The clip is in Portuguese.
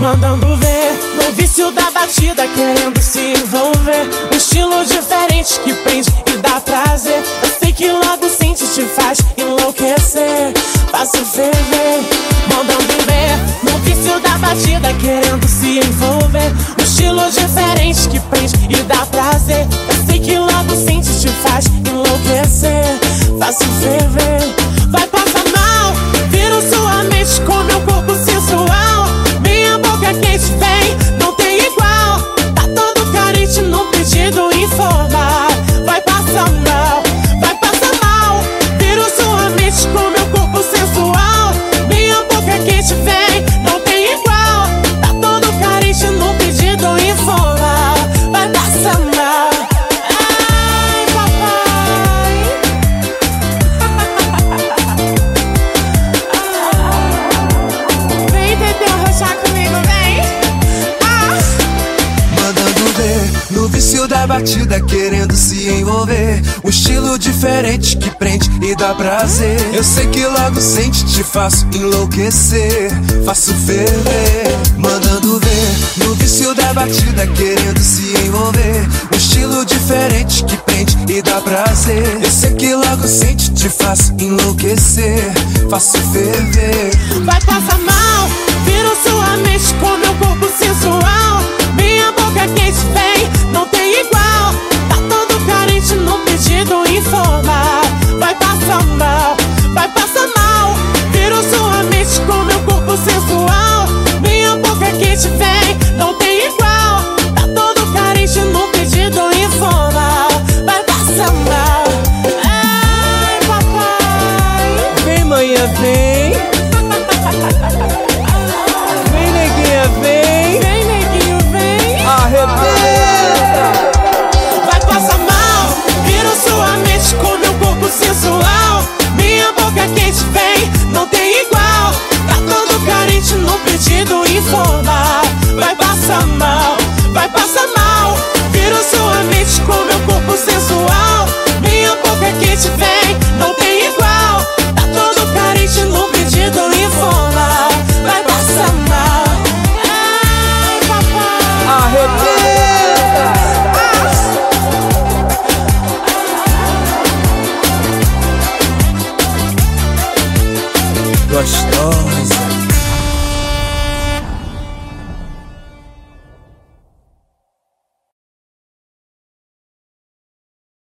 Mandando ver no vício da batida, querendo se envolver. Um estilo diferente que prende e dá prazer. Eu sei que logo sente, te faz enlouquecer. Faço ferver, mandando ver no vício da batida, querendo se envolver. Um estilo diferente que prende e dá prazer. Eu sei que logo sente, te faz batida, querendo se envolver. Um estilo diferente que prende e dá prazer. Eu sei que logo sente, te faço enlouquecer. Faço ferver, mandando ver no vício da batida, querendo se envolver. Um estilo diferente que prende e dá prazer. Eu sei que logo sente, te faço enlouquecer. Faço ferver. Vai passar mal, gostosa.